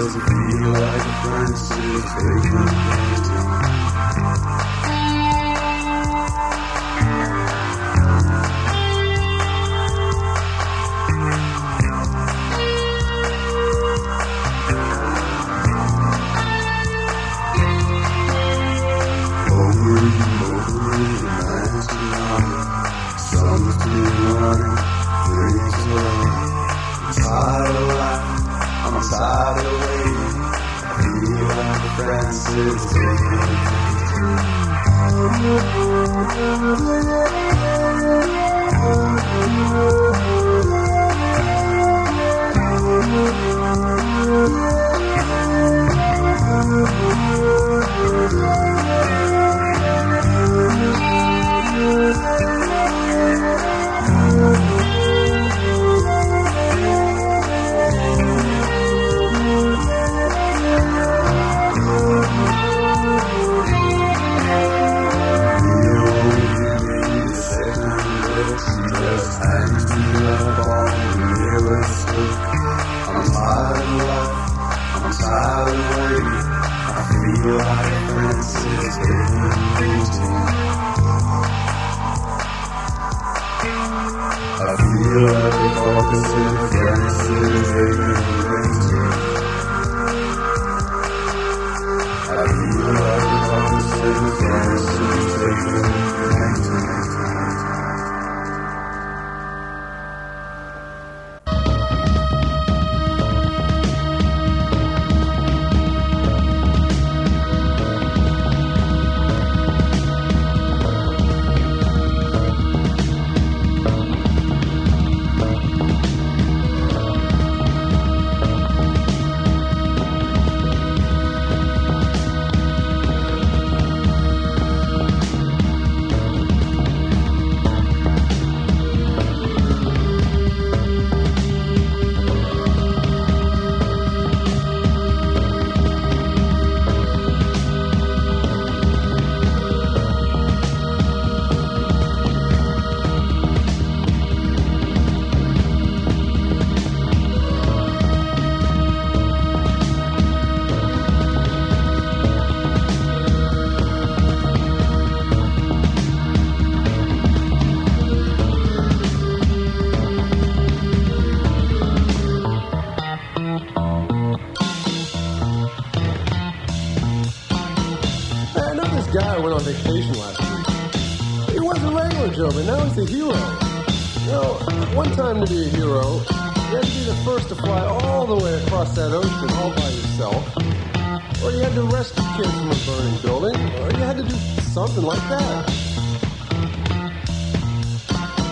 Does it feel like a Bacon one time to be a hero, you had to be the first to fly all the way across that ocean all by yourself. Or you had to rescue kids from a burning building, or you had to do something like that.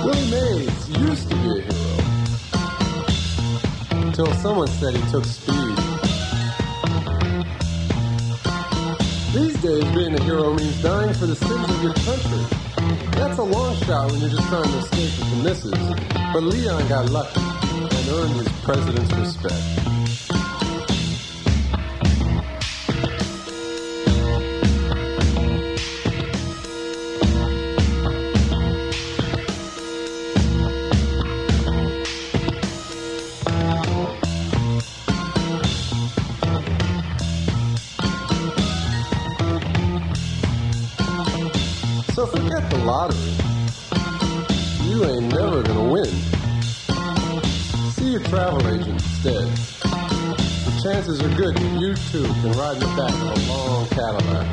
Willie Mays used to be a hero. Until someone said he took speed. These days, being a hero means dying for the sins of your country. That's a long shot when you're just trying to escape with the misses. But Leon got lucky and earned his president's respect. See your travel agent instead. The chances are good that you too can ride in the back of a long Cadillac.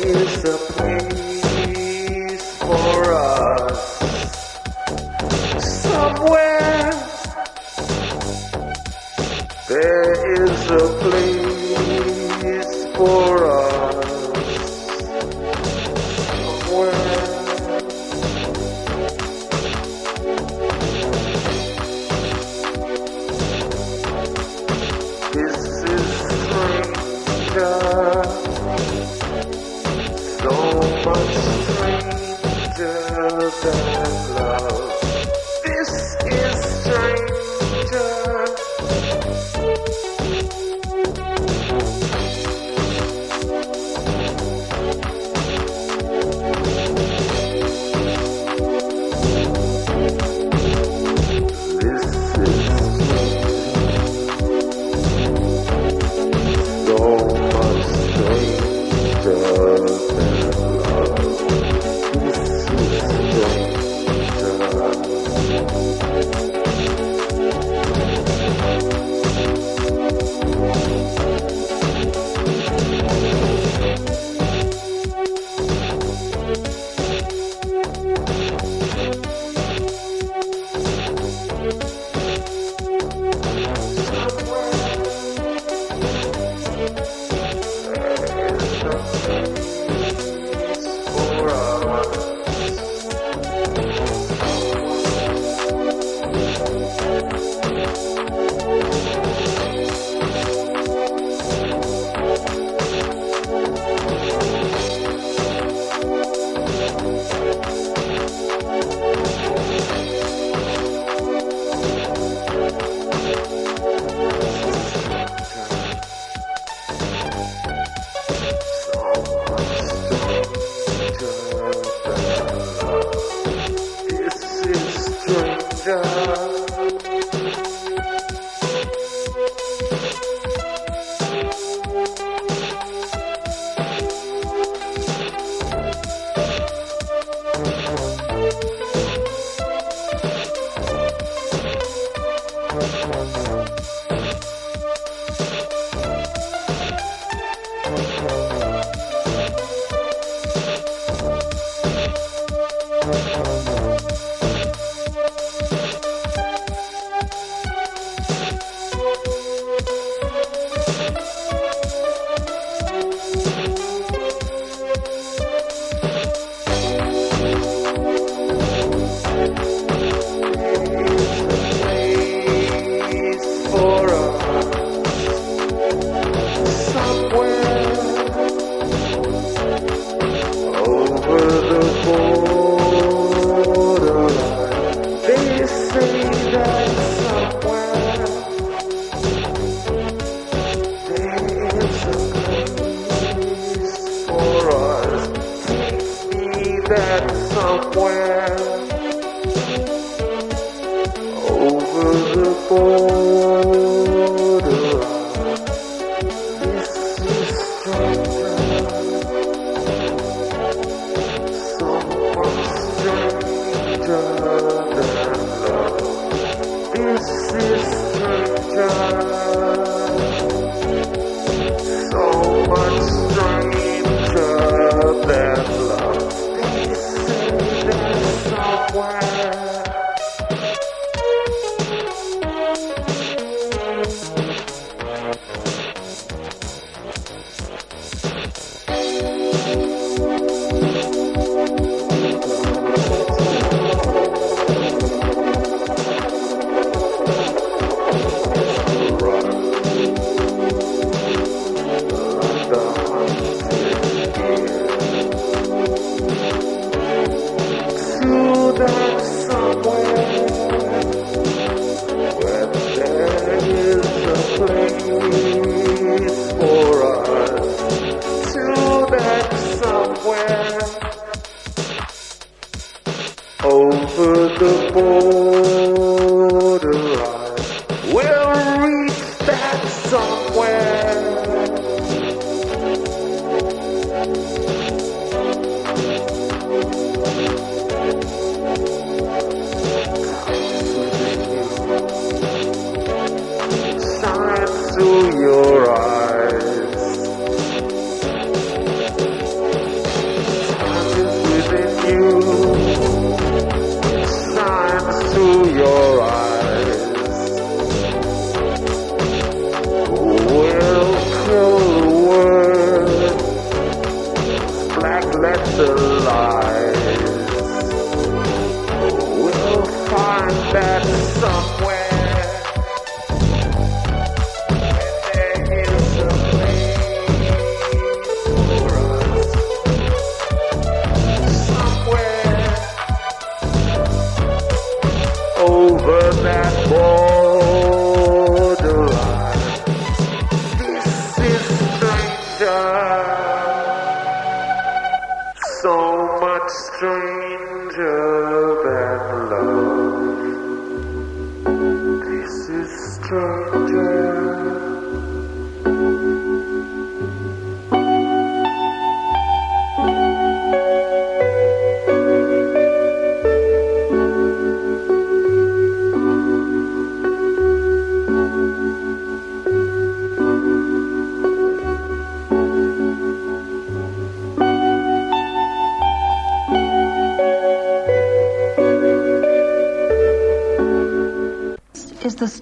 is a place for us. Somewhere there is a place.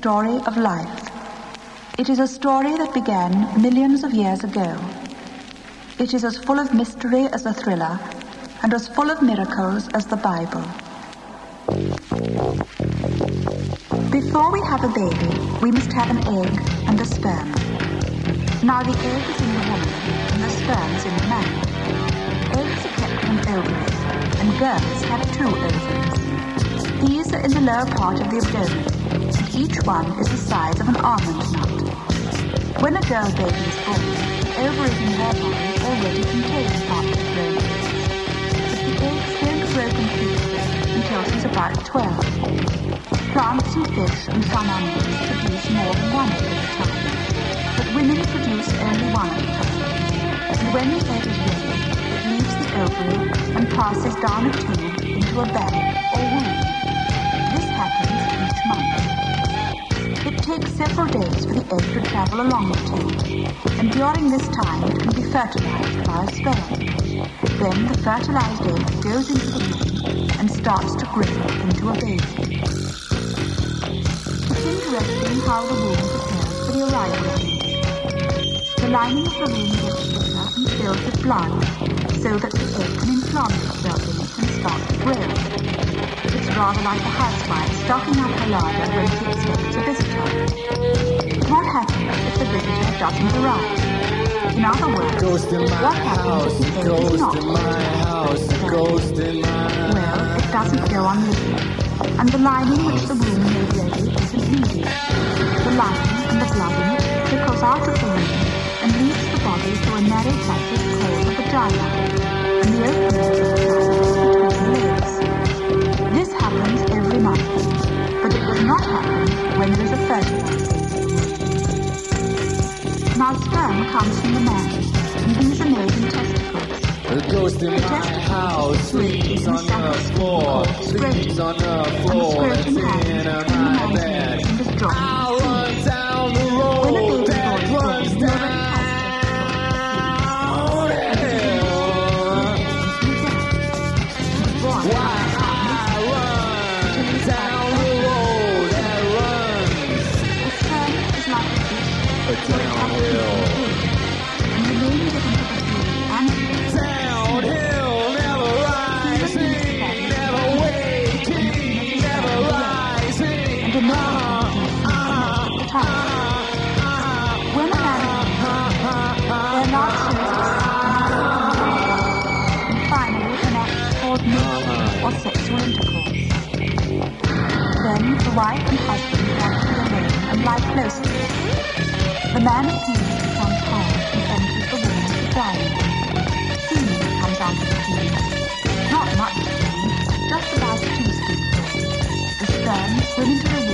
Story of life. It is a story that began millions of years ago. It is as full of mystery as a thriller and as full of miracles as the Bible. Before we have a baby, we must have an egg and a sperm. Now the egg is in the woman and the sperm is in the man. Eggs are kept from ovaries and girls have two ovaries. These are in the lower part of the abdomen, each one is the size of an almond nut. When a girl baby is born, the ovaries in her body already contain part the the eggs don't grow completely until she's about 12. Plants and fish and some animals produce more than one egg at a time, but women produce only one at a time. And when the egg is ready, it leaves the ovary and passes down a tube into a belly takes several days for the egg to travel along the tube, and during this time it can be fertilized by a sperm. Then the fertilized egg goes into the womb and starts to grow into a baby. It's interesting how the womb prepares for the arrival of the egg. The lining of the womb gets thicker and filled with blood, so that the egg can implant itself in it and start to grow. Rather like a housewife stocking up her larder when she expects a visitor. What happens if the visitor doesn't arrive? In other words, Ghost in my what happens house, if the is not in my house, ghost in my Well, it doesn't go on living. And the lining which the womb made ready isn't needed. The lining and the it trickles out of the womb and leaves the body through a narrow passage called the vagina. And the opening Now comes from the man, and these are made in testicles. The ghost in The my house sleeps on the floor, sleeps on the and floor, hangs in my bed. To. The man appeals becomes hard and enters the woman's vagina. Semen comes out of the penis. Not much semen, just about a teaspoonful. The sperm swim into the